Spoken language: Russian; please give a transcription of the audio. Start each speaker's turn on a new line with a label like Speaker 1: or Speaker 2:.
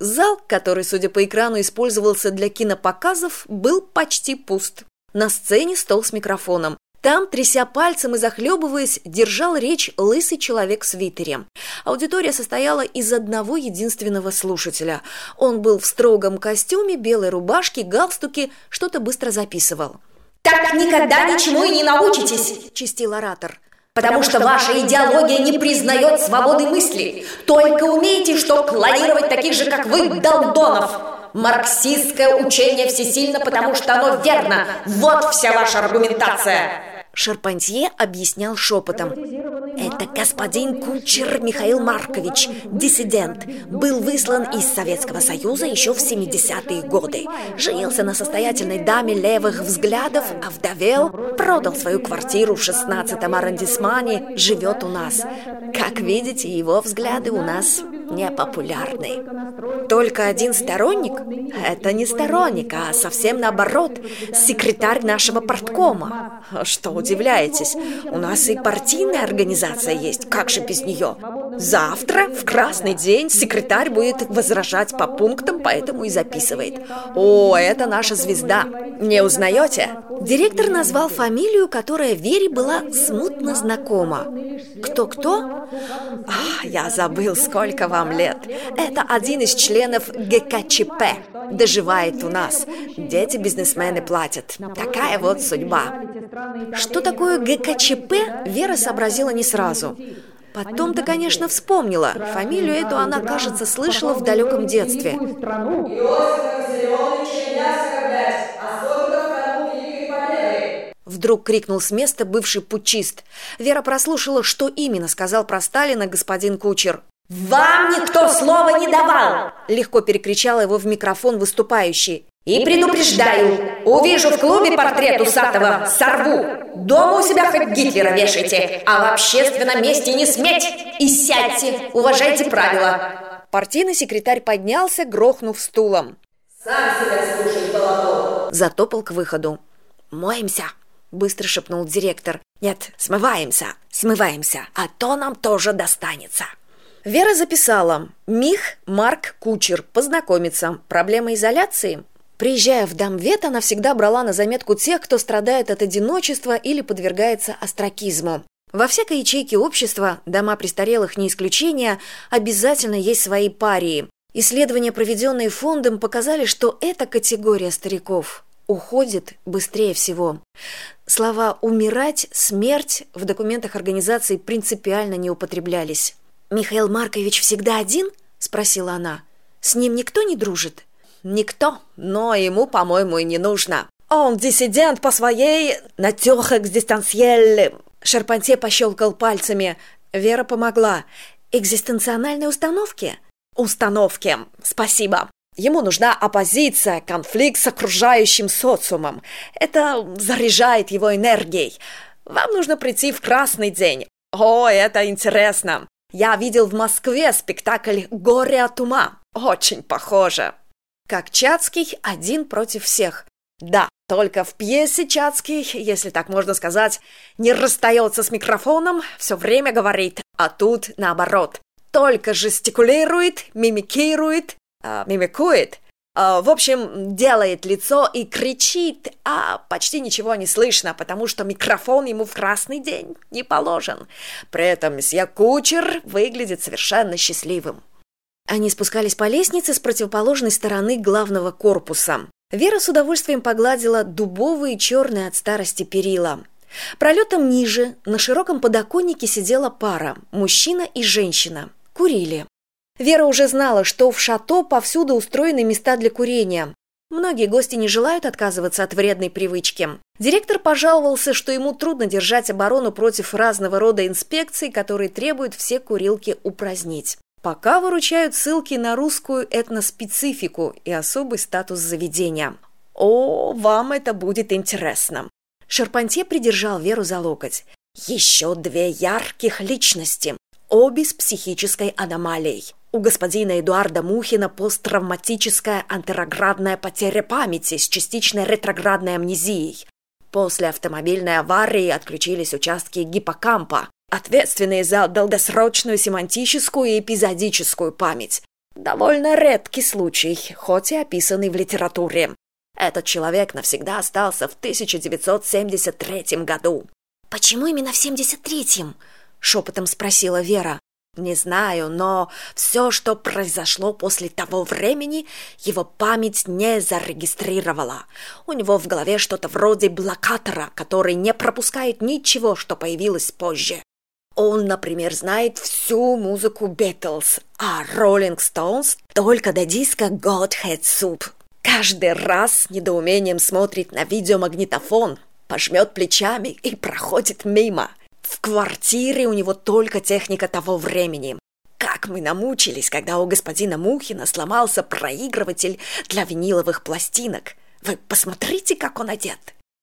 Speaker 1: Зал, который, судя по экрану, использовался для кинопоказов, был почти пуст. На сцене стол с микрофоном. Там, тряся пальцем и захлебываясь, держал речь лысый человек в свитере. Аудитория состояла из одного единственного слушателя. Он был в строгом костюме, белой рубашке, галстуке, что-то быстро записывал.
Speaker 2: «Так никогда ничему и не научитесь!» – чистил оратор потому что ваша идеология не признает свободы мысли. Только умеете, что клонировать таких же, как вы, долдонов. Марксистское учение всесильно, потому что оно верно. Вот вся ваша аргументация.
Speaker 1: Шарпантье объяснял шепотом. Это господин Кучер Михаил Маркович, диссидент, был выслан из Советского Союза еще в 70-е годы. Женился на состоятельной даме левых взглядов, овдовел, продал свою квартиру в 16-м арендисмане, живет у нас. Как видите, его взгляды у нас непопулярны. Только один сторонник? Это не сторонник, а совсем наоборот, секретарь нашего порткома. Что удивляетесь, у нас и партийная организация есть, как же без нее? Завтра, в красный день, секретарь будет возражать по пунктам, поэтому и записывает. О, это наша звезда. Не узнаете? Директор назвал фамилию, которая Вере была смутно знакома. Кто-кто? Ах, я забыл, сколько вам лет. Это один из членов ГКЧП. Доживает у нас. Дети бизнесмены платят. Такая вот судьба. Что такое ГКЧП, Вера сообразила не сразу. Потом-то, конечно, вспомнила. Фамилию эту она, кажется, слышала в далеком детстве. Вдруг крикнул с места бывший путчист. Вера прослушала, что именно сказал про Сталина господин Кучер.
Speaker 2: «Вам никто слова не давал!»
Speaker 1: Легко перекричал его в микрофон выступающий.
Speaker 2: «И предупреждаю, увижу в клубе портрет Усатого, сорву! Дома у себя хоть Гитлера вешайте, а в общественном месте не сметь! И сядьте, уважайте правила!»
Speaker 1: Партийный секретарь поднялся, грохнув стулом.
Speaker 2: «Сам себя слушай, Балатов!»
Speaker 1: Затопал к выходу. «Моемся!» — быстро шепнул директор. «Нет, смываемся, смываемся, а то нам тоже достанется!» Вера записала «Мих Марк Кучер. Познакомиться. Проблема изоляции?» Приезжая в Дамвет, она всегда брала на заметку тех, кто страдает от одиночества или подвергается остракизму. Во всякой ячейке общества, дома престарелых не исключение, обязательно есть свои парии. Исследования, проведенные фондом, показали, что эта категория стариков уходит быстрее всего. Слова «умирать», «смерть» в документах организации принципиально не употреблялись. «Михаил Маркович всегда один?» – спросила она. «С ним никто не дружит?» «Никто, но ему, по-моему, и не нужно. Он диссидент по своей натюрх-экзистенциель...» Шарпантье пощелкал пальцами. Вера помогла. «Экзистенциональной установки?» «Установки, спасибо. Ему нужна оппозиция, конфликт с окружающим социумом. Это заряжает его энергией. Вам нужно прийти в красный день. О, это интересно. Я видел в Москве спектакль «Горе от ума». Очень похоже. Как Чацкий один против всех. Да, только в пьесе Чацкий, если так можно сказать, не расстается с микрофоном, все время говорит, а тут наоборот. Только жестикулирует, мимикирует, э, мимикует. Э, в общем, делает лицо и кричит, а почти ничего не слышно, потому что микрофон ему в красный день не положен. При этом месье Кучер выглядит совершенно счастливым. Они спускались по лестнице с противоположной стороны главного корпуса. Вера с удовольствием погладила дубовые черные от старости перила. Пролетом ниже, на широком подоконнике сидела пара – мужчина и женщина. Курили. Вера уже знала, что в шато повсюду устроены места для курения. Многие гости не желают отказываться от вредной привычки. Директор пожаловался, что ему трудно держать оборону против разного рода инспекций, которые требуют все курилки упразднить. Пока выручают ссылки на русскую этноспецифику и особый статус заведения. О, вам это будет интересно. Шарпантье придержал Веру за локоть. Еще две ярких личности, обе с психической аномалией. У господина Эдуарда Мухина посттравматическая антероградная потеря памяти с частичной ретроградной амнезией. После автомобильной аварии отключились участки гиппокампа, ответственные за долгосрочную семантическую и эпизодическую память. Довольно редкий случай, хоть и описанный в литературе. Этот человек навсегда остался в 1973 году.
Speaker 2: «Почему именно в 73-м?» — шепотом спросила Вера.
Speaker 1: Не знаю, но все, что произошло после того времени, его память не зарегистрировала. У него в голове что-то вроде блокатора, который не пропускает ничего, что появилось позже. Он, например, знает всю музыку Beatles, а Rolling Stones только до диска Godhead Soup. Каждый раз с недоумением смотрит на видеомагнитофон, пожмет плечами и проходит мимо. В квартире у него только техника того времени. Как мы намучились, когда у господина Мухина сломался проигрыватель для виниловых пластинок. Вы посмотрите, как он одет.